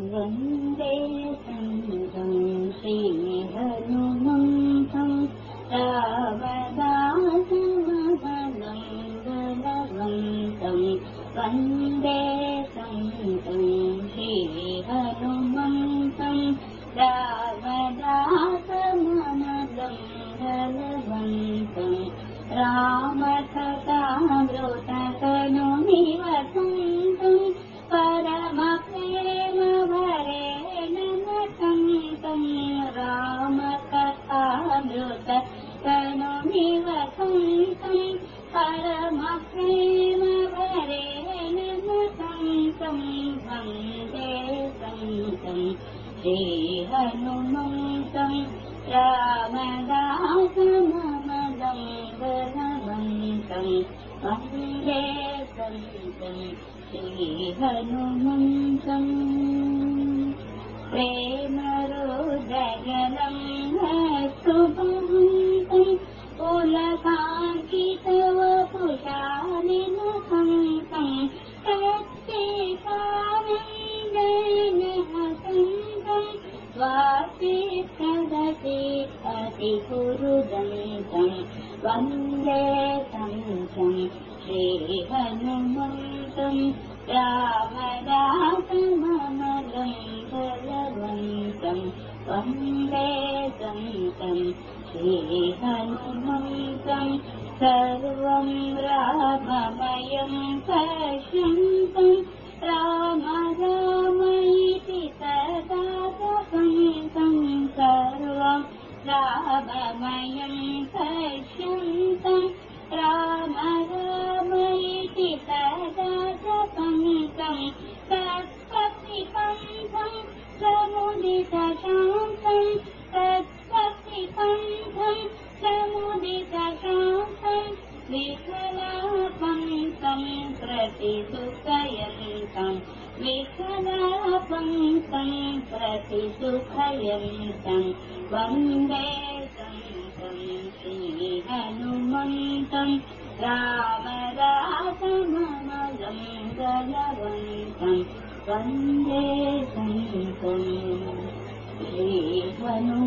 वन्दे सङ्गं श्रीहनुमन्तं रावदासमबलं बलवन्तं वन्दे सङ्गं श्रीहनुमन्तं रावदासमबलं बलवन्तं रामकथामृत तनु निवसन्तं परमप्रेम भरेण नटन्तं वन्दे सन्तं श्रीहनुमन्तं रामदासममदं बलवन्तं वन्दे सन्तं श्रीहनुमन्तम् प्रेमरोदगलं अतिकुरुदन्तम् वन्दे सन्तं श्रीहनुमन्तम् रामदासममलं बलवन्तम् वन्दे सन्तम् श्रीहनुमन्तम् सर्वं राममयं पश्यन्तम् राम राम इति सदा जपन्तम् सर्वं राममयं पश्यन्तम् राम राम इति सदा जपन्तम् तत्पतिपन्थं समुदितशान्तं समुदितशान्तं विफलापन्तं प्रति सुखयन्तं विफलापन्तं प्रति सुखयन्तं वन्दे सन्तं श्रीहनुमन्तं रामदासममलं बलवन्तं वन्दे सन्तं श्रीहनुमन्तम्